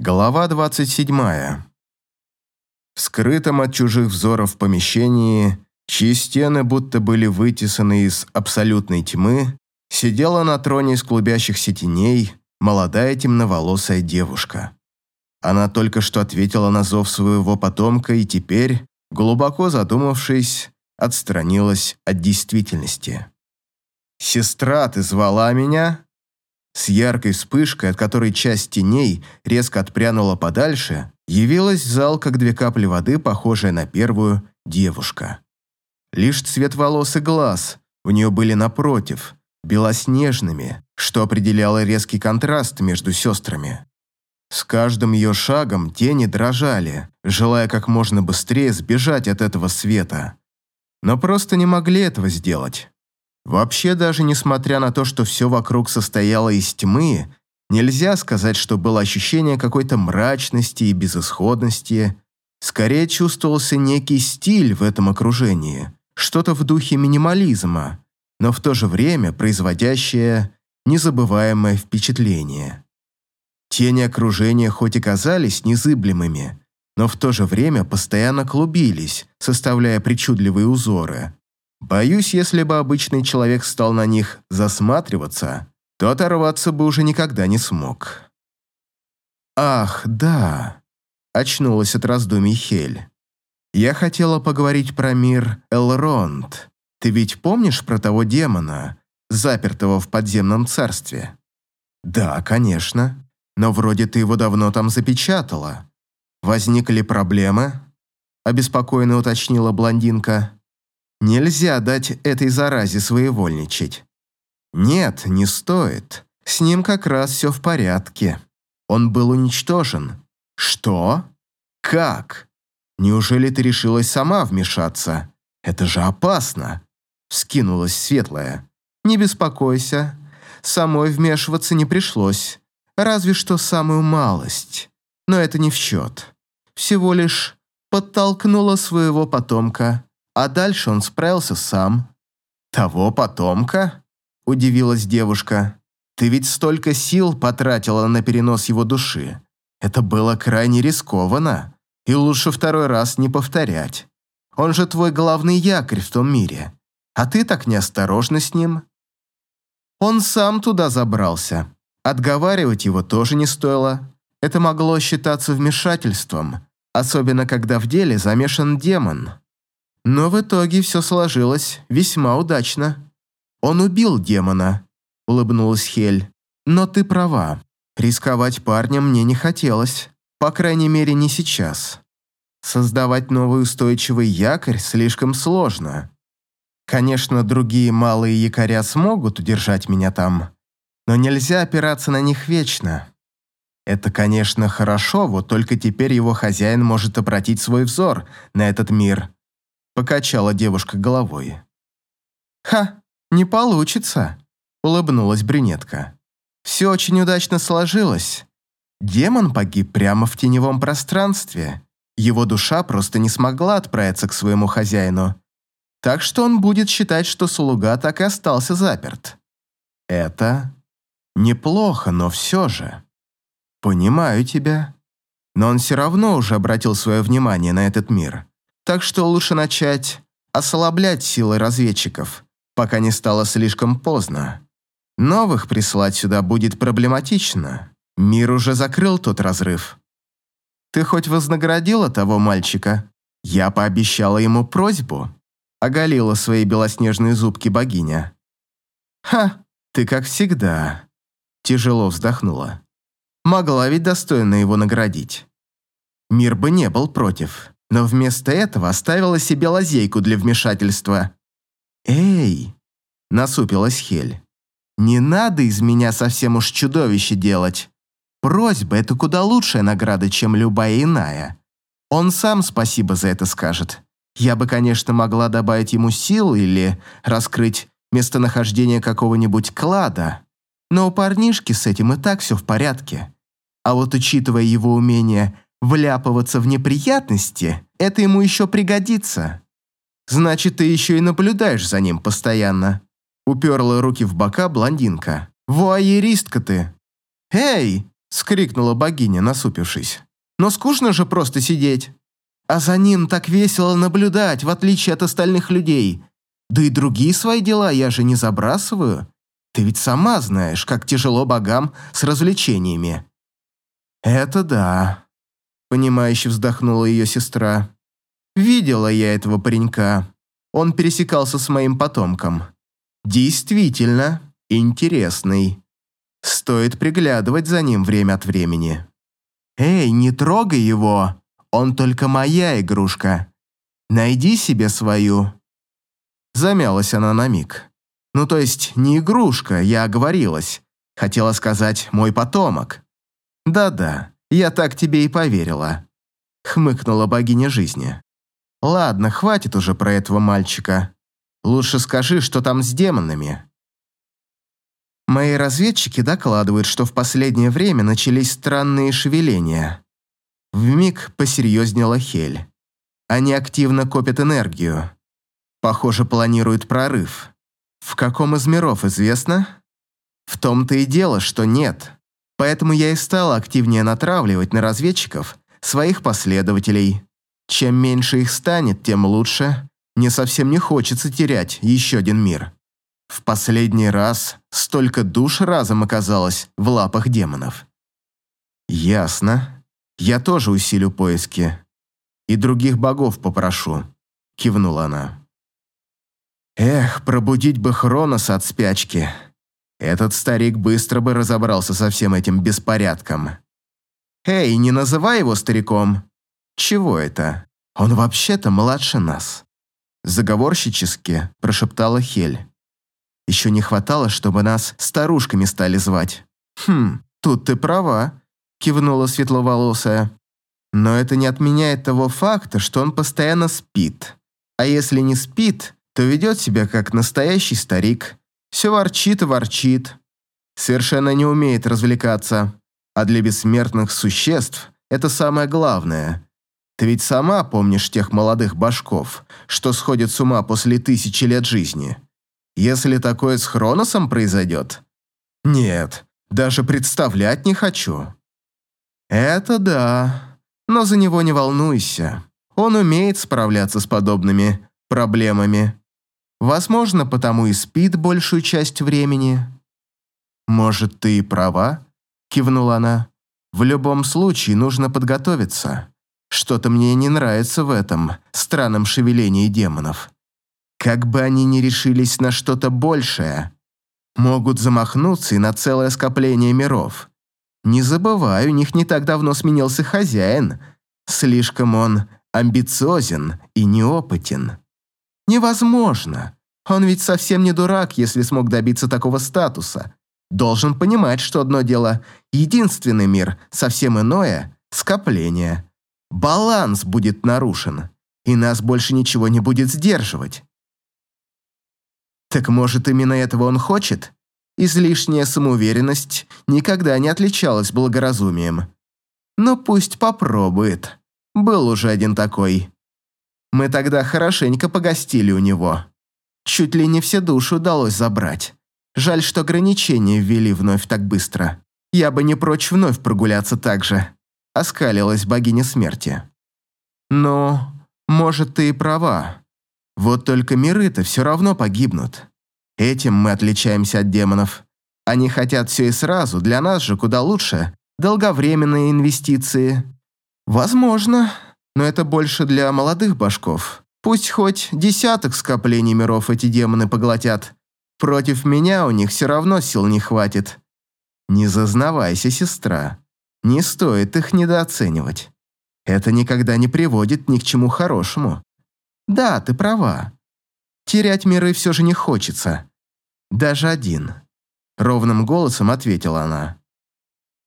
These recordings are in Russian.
Глава 27. В скрытом от чужих взоров помещении, чьи стены будто были вытесаны из абсолютной тьмы, сидела на троне из клубящихся теней молодая темноволосая девушка. Она только что ответила на зов своего потомка и теперь, глубоко задумавшись, отстранилась от действительности. «Сестра, ты звала меня?» С яркой вспышкой, от которой часть теней резко отпрянула подальше, явилась в зал, как две капли воды, похожая на первую, девушка. Лишь цвет волос и глаз у нее были напротив, белоснежными, что определяло резкий контраст между сестрами. С каждым ее шагом тени дрожали, желая как можно быстрее сбежать от этого света. Но просто не могли этого сделать. Вообще, даже несмотря на то, что все вокруг состояло из тьмы, нельзя сказать, что было ощущение какой-то мрачности и безысходности. Скорее чувствовался некий стиль в этом окружении, что-то в духе минимализма, но в то же время производящее незабываемое впечатление. Тени окружения хоть и казались незыблемыми, но в то же время постоянно клубились, составляя причудливые узоры – Боюсь, если бы обычный человек стал на них засматриваться, то оторваться бы уже никогда не смог. «Ах, да!» – очнулась от раздумий Хель. «Я хотела поговорить про мир Элронд. Ты ведь помнишь про того демона, запертого в подземном царстве?» «Да, конечно. Но вроде ты его давно там запечатала. Возникли проблемы?» – обеспокоенно уточнила блондинка. Нельзя дать этой заразе своевольничать. Нет, не стоит. С ним как раз все в порядке. Он был уничтожен. Что? Как? Неужели ты решилась сама вмешаться? Это же опасно. Скинулась светлая. Не беспокойся. Самой вмешиваться не пришлось. Разве что самую малость. Но это не в счет. Всего лишь подтолкнула своего потомка а дальше он справился сам. «Того потомка?» – удивилась девушка. «Ты ведь столько сил потратила на перенос его души. Это было крайне рискованно, и лучше второй раз не повторять. Он же твой главный якорь в том мире, а ты так неосторожно с ним». Он сам туда забрался. Отговаривать его тоже не стоило. Это могло считаться вмешательством, особенно когда в деле замешан демон. Но в итоге все сложилось весьма удачно. Он убил демона, улыбнулась Хель. Но ты права. Рисковать парнем мне не хотелось. По крайней мере, не сейчас. Создавать новый устойчивый якорь слишком сложно. Конечно, другие малые якоря смогут удержать меня там, но нельзя опираться на них вечно. Это, конечно, хорошо, вот только теперь его хозяин может обратить свой взор на этот мир Покачала девушка головой. «Ха, не получится», — улыбнулась брюнетка. «Все очень удачно сложилось. Демон погиб прямо в теневом пространстве. Его душа просто не смогла отправиться к своему хозяину. Так что он будет считать, что слуга так и остался заперт. Это неплохо, но все же. Понимаю тебя. Но он все равно уже обратил свое внимание на этот мир. Так что лучше начать ослаблять силы разведчиков, пока не стало слишком поздно. Новых прислать сюда будет проблематично. Мир уже закрыл тот разрыв. Ты хоть вознаградила того мальчика? Я пообещала ему просьбу. Оголила свои белоснежные зубки богиня. Ха, ты как всегда. Тяжело вздохнула. Могла ведь достойно его наградить. Мир бы не был против но вместо этого оставила себе лазейку для вмешательства. «Эй!» – насупилась Хель. «Не надо из меня совсем уж чудовище делать. Просьба – это куда лучшая награда, чем любая иная. Он сам спасибо за это скажет. Я бы, конечно, могла добавить ему сил или раскрыть местонахождение какого-нибудь клада, но у парнишки с этим и так все в порядке. А вот учитывая его умение – Вляпываться в неприятности – это ему еще пригодится. Значит, ты еще и наблюдаешь за ним постоянно. Уперла руки в бока блондинка. Вуайеристка ты. Эй, — скрикнула богиня, насупившись. «Но скучно же просто сидеть. А за ним так весело наблюдать, в отличие от остальных людей. Да и другие свои дела я же не забрасываю. Ты ведь сама знаешь, как тяжело богам с развлечениями». «Это да», — понимающе вздохнула ее сестра. «Видела я этого паренька. Он пересекался с моим потомком. Действительно интересный. Стоит приглядывать за ним время от времени. Эй, не трогай его, он только моя игрушка. Найди себе свою. Замялась она на миг. Ну, то есть, не игрушка, я оговорилась. Хотела сказать «мой потомок». Да-да, я так тебе и поверила. Хмыкнула богиня жизни. Ладно, хватит уже про этого мальчика. Лучше скажи, что там с демонами. Мои разведчики докладывают, что в последнее время начались странные шевеления. Вмиг посерьезнела Хель. Они активно копят энергию. Похоже, планируют прорыв. В каком из миров известно? В том-то и дело, что нет. Поэтому я и стала активнее натравливать на разведчиков своих последователей. Чем меньше их станет, тем лучше. Мне совсем не хочется терять еще один мир. В последний раз столько душ разом оказалось в лапах демонов. «Ясно. Я тоже усилю поиски. И других богов попрошу», — кивнула она. «Эх, пробудить бы Хроноса от спячки. Этот старик быстро бы разобрался со всем этим беспорядком. Эй, не называй его стариком. Чего это? Он вообще-то младше нас». Заговорщически прошептала Хель. Еще не хватало, чтобы нас старушками стали звать. Хм, тут ты права, кивнула светловолосая. Но это не отменяет того факта, что он постоянно спит. А если не спит, то ведет себя как настоящий старик. Все ворчит и ворчит. Совершенно не умеет развлекаться. А для бессмертных существ это самое главное. Ты ведь сама помнишь тех молодых башков, что сходят с ума после тысячи лет жизни. Если такое с Хроносом произойдет? Нет, даже представлять не хочу. Это да, но за него не волнуйся. Он умеет справляться с подобными проблемами. Возможно, потому и спит большую часть времени. Может, ты и права? Кивнула она. В любом случае нужно подготовиться. Что-то мне не нравится в этом странном шевелении демонов. Как бы они ни решились на что-то большее, могут замахнуться и на целое скопление миров. Не забывай, у них не так давно сменился хозяин. Слишком он амбициозен и неопытен. Невозможно. Он ведь совсем не дурак, если смог добиться такого статуса. Должен понимать, что одно дело – единственный мир, совсем иное – скопление. Баланс будет нарушен, и нас больше ничего не будет сдерживать. Так может, именно этого он хочет? Излишняя самоуверенность никогда не отличалась благоразумием. Но пусть попробует. Был уже один такой. Мы тогда хорошенько погостили у него. Чуть ли не все души удалось забрать. Жаль, что ограничения ввели вновь так быстро. Я бы не прочь вновь прогуляться так же. Оскалилась богиня смерти. Но, может, ты и права. Вот только миры-то все равно погибнут. Этим мы отличаемся от демонов. Они хотят все и сразу, для нас же куда лучше. Долговременные инвестиции. Возможно, но это больше для молодых башков. Пусть хоть десяток скоплений миров эти демоны поглотят. Против меня у них все равно сил не хватит. Не зазнавайся, сестра. Не стоит их недооценивать. Это никогда не приводит ни к чему хорошему. Да, ты права. Терять миры все же не хочется. Даже один. Ровным голосом ответила она.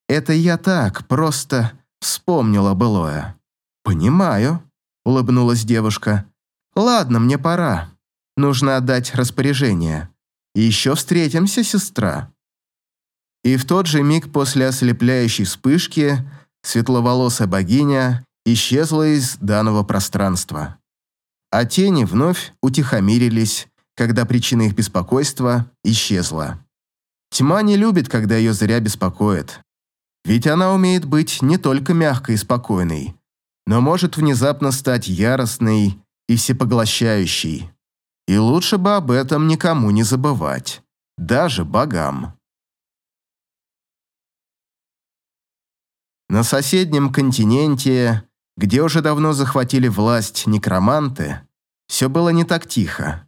Это я так, просто вспомнила былое. Понимаю, улыбнулась девушка. Ладно, мне пора. Нужно отдать распоряжение. Еще встретимся, сестра. И в тот же миг после ослепляющей вспышки светловолосая богиня исчезла из данного пространства а тени вновь утихомирились, когда причина их беспокойства исчезла. Тьма не любит, когда ее зря беспокоят. Ведь она умеет быть не только мягкой и спокойной, но может внезапно стать яростной и всепоглощающей. И лучше бы об этом никому не забывать, даже богам. На соседнем континенте, где уже давно захватили власть некроманты, все было не так тихо.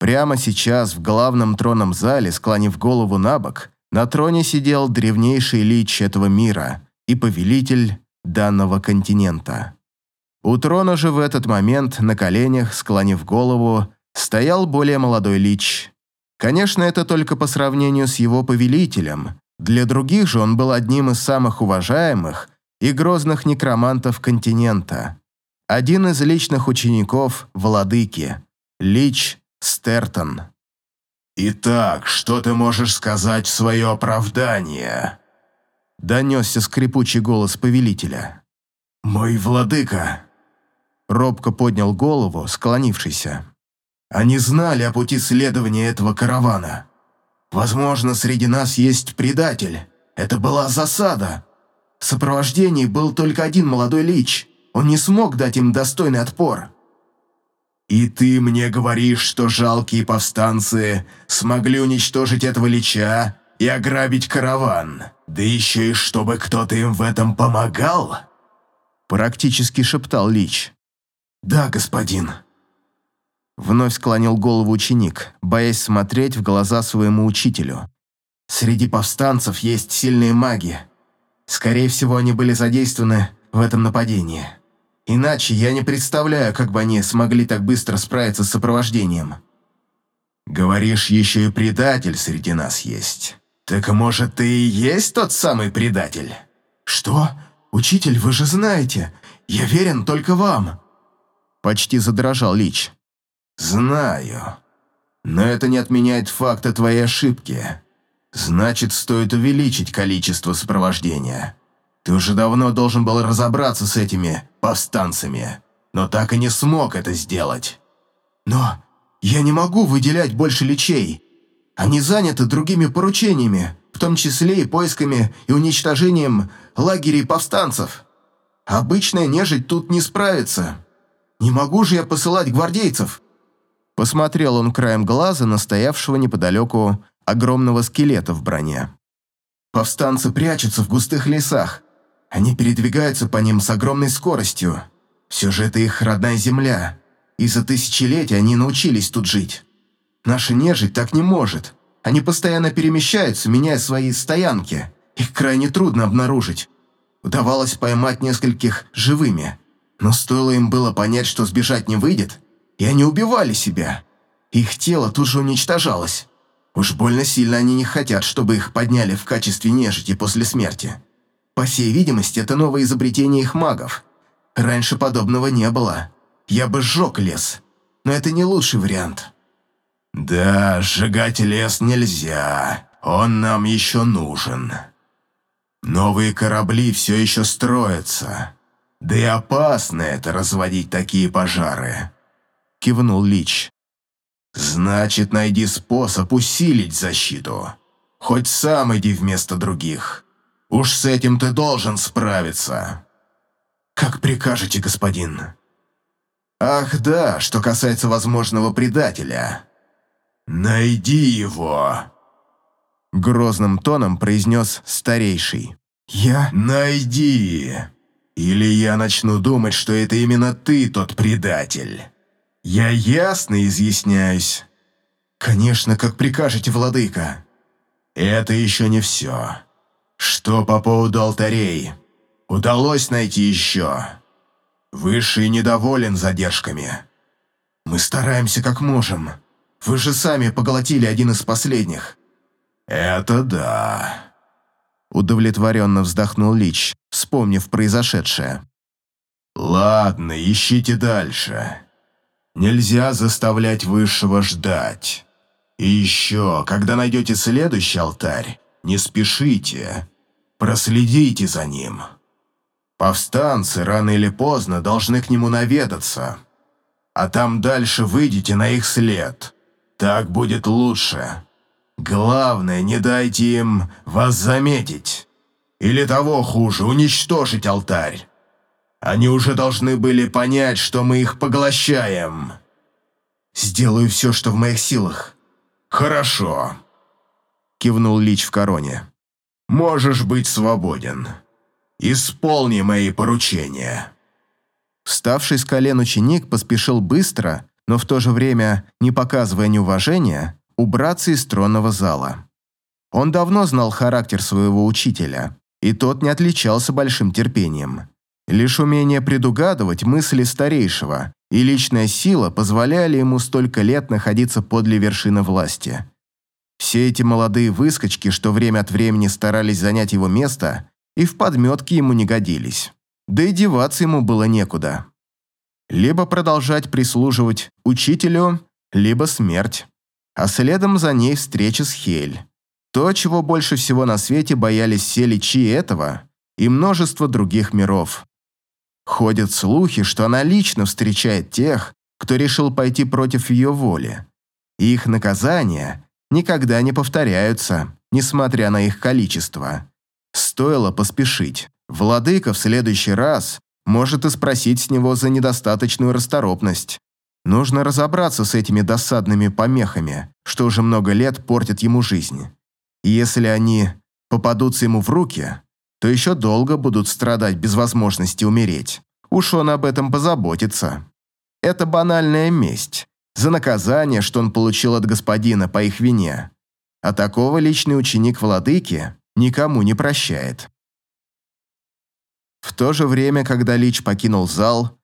Прямо сейчас в главном тронном зале, склонив голову на бок, на троне сидел древнейший лич этого мира и повелитель данного континента. У трона же в этот момент на коленях, склонив голову, стоял более молодой лич. Конечно, это только по сравнению с его повелителем. Для других же он был одним из самых уважаемых и грозных некромантов континента. Один из личных учеников владыки, Лич Стертон. «Итак, что ты можешь сказать в свое оправдание?» Донесся скрипучий голос повелителя. «Мой владыка!» Робко поднял голову, склонившийся. «Они знали о пути следования этого каравана. Возможно, среди нас есть предатель. Это была засада. В сопровождении был только один молодой лич. Он не смог дать им достойный отпор. «И ты мне говоришь, что жалкие повстанцы смогли уничтожить этого лича и ограбить караван, да еще и чтобы кто-то им в этом помогал?» Практически шептал Лич. «Да, господин». Вновь склонил голову ученик, боясь смотреть в глаза своему учителю. «Среди повстанцев есть сильные маги. Скорее всего, они были задействованы в этом нападении». Иначе я не представляю, как бы они смогли так быстро справиться с сопровождением. Говоришь, еще и предатель среди нас есть. Так может, ты и есть тот самый предатель? Что? Учитель, вы же знаете. Я верен только вам. Почти задрожал Лич. Знаю. Но это не отменяет факта твоей ошибки. Значит, стоит увеличить количество сопровождения. Ты уже давно должен был разобраться с этими повстанцами, но так и не смог это сделать. Но я не могу выделять больше личей. Они заняты другими поручениями, в том числе и поисками и уничтожением лагерей повстанцев. Обычная нежить тут не справится. Не могу же я посылать гвардейцев. Посмотрел он краем глаза на стоявшего неподалеку огромного скелета в броне. Повстанцы прячутся в густых лесах, они передвигаются по ним с огромной скоростью. Все же это их родная земля. И за тысячелетия они научились тут жить. Наша нежить так не может. Они постоянно перемещаются, меняя свои стоянки. Их крайне трудно обнаружить. Удавалось поймать нескольких живыми. Но стоило им было понять, что сбежать не выйдет, и они убивали себя. Их тело тут же уничтожалось. Уж больно сильно они не хотят, чтобы их подняли в качестве нежити после смерти. По всей видимости, это новое изобретение их магов. Раньше подобного не было. Я бы сжег лес, но это не лучший вариант. Да, сжигать лес нельзя. Он нам еще нужен. Новые корабли все еще строятся. Да и опасно это разводить такие пожары. Кивнул Лич. Значит, найди способ усилить защиту. Хоть сам иди вместо других. Уж с этим ты должен справиться. Как прикажете, господин. Ах да, что касается возможного предателя. Найди его. Грозным тоном произнес старейший. Я? Найди. Или я начну думать, что это именно ты тот предатель. Я ясно изъясняюсь. Конечно, как прикажете, владыка. Это еще не все. Что по поводу алтарей? Удалось найти еще? Высший недоволен задержками. Мы стараемся как можем. Вы же сами поглотили один из последних. Это да. Удовлетворенно вздохнул Лич, вспомнив произошедшее. Ладно, ищите дальше. Нельзя заставлять Высшего ждать. И еще, когда найдете следующий алтарь, не спешите. Проследите за ним. Повстанцы рано или поздно должны к нему наведаться. А там дальше выйдете на их след. Так будет лучше. Главное, не дайте им вас заметить. Или того хуже, уничтожить алтарь. Они уже должны были понять, что мы их поглощаем. Сделаю все, что в моих силах. Хорошо. Кивнул Лич в короне. Можешь быть свободен. Исполни мои поручения. Вставший с колен ученик поспешил быстро, но в то же время, не показывая неуважения, убраться из тронного зала. Он давно знал характер своего учителя, и тот не отличался большим терпением. Лишь умение предугадывать мысли старейшего и личная сила позволяли ему столько лет находиться подле вершины власти. Все эти молодые выскочки, что время от времени старались занять его место, и в подметке ему не годились. Да и деваться ему было некуда. Либо продолжать прислуживать учителю, либо смерть. А следом за ней встреча с Хель. То, чего больше всего на свете боялись все личи этого и множество других миров. Ходят слухи, что она лично встречает тех, кто решил пойти против ее воли. И их наказания никогда не повторяются, несмотря на их количество. Стоило поспешить. Владыка в следующий раз может и спросить с него за недостаточную расторопность. Нужно разобраться с этими досадными помехами, что уже много лет портят ему жизнь. И если они попадутся ему в руки, то еще долго будут страдать без возможности умереть. Уж он об этом позаботится. Это банальная месть за наказание, что он получил от господина по их вине. А такого личный ученик владыки никому не прощает. В то же время, когда Лич покинул зал,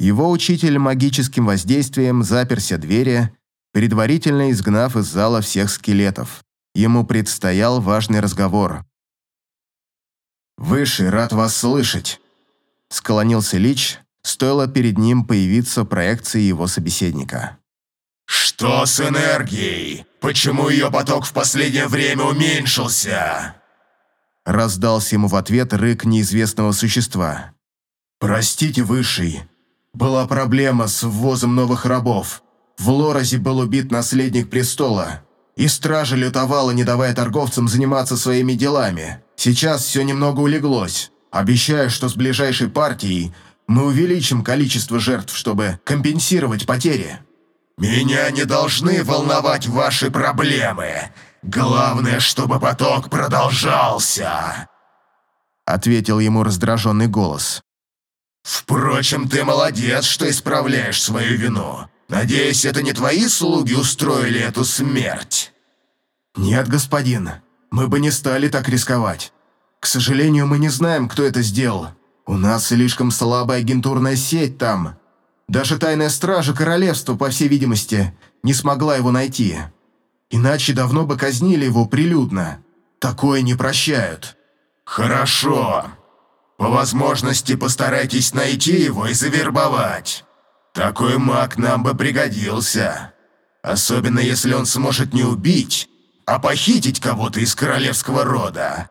его учитель магическим воздействием заперся двери, предварительно изгнав из зала всех скелетов. Ему предстоял важный разговор. «Высший, рад вас слышать», — склонился Лич, стоило перед ним появиться проекции его собеседника. «Что с энергией? Почему ее поток в последнее время уменьшился?» Раздался ему в ответ рык неизвестного существа. «Простите, Высший, была проблема с ввозом новых рабов. В Лорозе был убит наследник престола и стража лютовала, не давая торговцам заниматься своими делами. Сейчас все немного улеглось. Обещаю, что с ближайшей партией мы увеличим количество жертв, чтобы компенсировать потери. Меня не должны волновать ваши проблемы. Главное, чтобы поток продолжался. Ответил ему раздраженный голос. Впрочем, ты молодец, что исправляешь свою вину. Надеюсь, это не твои слуги устроили эту смерть?» «Нет, господин, мы бы не стали так рисковать. К сожалению, мы не знаем, кто это сделал. У нас слишком слабая агентурная сеть там. Даже тайная стража королевства, по всей видимости, не смогла его найти. Иначе давно бы казнили его прилюдно. Такое не прощают». «Хорошо. По возможности постарайтесь найти его и завербовать». Такой маг нам бы пригодился. Особенно если он сможет не убить, а похитить кого-то из королевского рода.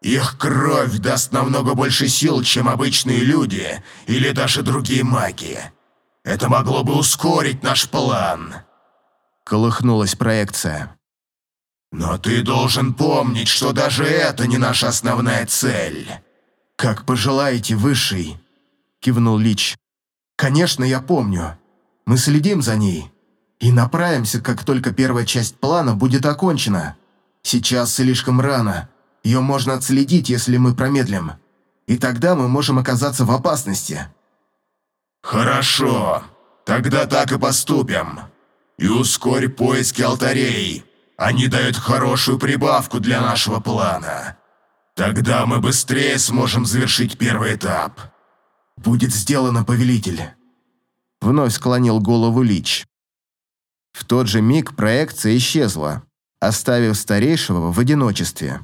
Их кровь даст намного больше сил, чем обычные люди или даже другие маги. Это могло бы ускорить наш план. Колыхнулась проекция. Но ты должен помнить, что даже это не наша основная цель. Как пожелаете, Высший, кивнул Лич. «Конечно, я помню. Мы следим за ней и направимся, как только первая часть плана будет окончена. Сейчас слишком рано. Ее можно отследить, если мы промедлим. И тогда мы можем оказаться в опасности». «Хорошо. Тогда так и поступим. И ускорь поиски алтарей. Они дают хорошую прибавку для нашего плана. Тогда мы быстрее сможем завершить первый этап». «Будет сделано, повелитель», — вновь склонил голову Лич. В тот же миг проекция исчезла, оставив старейшего в одиночестве.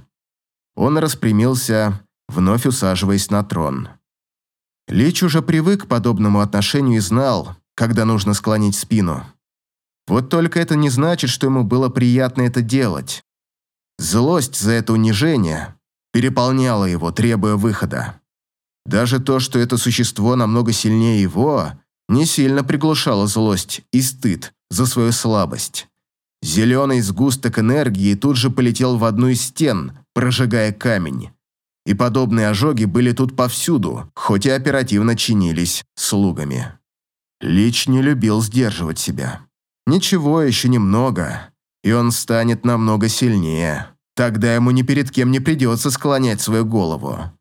Он распрямился, вновь усаживаясь на трон. Лич уже привык к подобному отношению и знал, когда нужно склонить спину. Вот только это не значит, что ему было приятно это делать. Злость за это унижение переполняла его, требуя выхода. Даже то, что это существо намного сильнее его, не сильно приглушало злость и стыд за свою слабость. Зеленый сгусток энергии тут же полетел в одну из стен, прожигая камень. и подобные ожоги были тут повсюду, хоть и оперативно чинились слугами. Лич не любил сдерживать себя. Ничего, еще немного, и он станет намного сильнее. Тогда ему ни перед кем не придется склонять свою голову.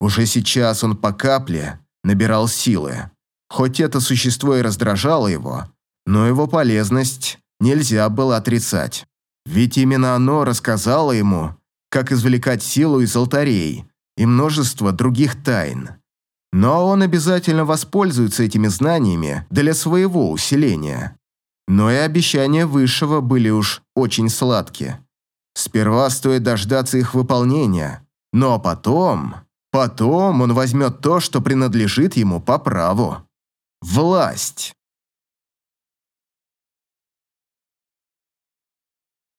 Уже сейчас он по капле набирал силы. Хоть это существо и раздражало его, но его полезность нельзя было отрицать. Ведь именно оно рассказало ему, как извлекать силу из алтарей и множество других тайн. Но он обязательно воспользуется этими знаниями для своего усиления. Но и обещания Высшего были уж очень сладкие. Сперва стоит дождаться их выполнения, но потом... Потом он возьмет то, что принадлежит ему по праву. Власть.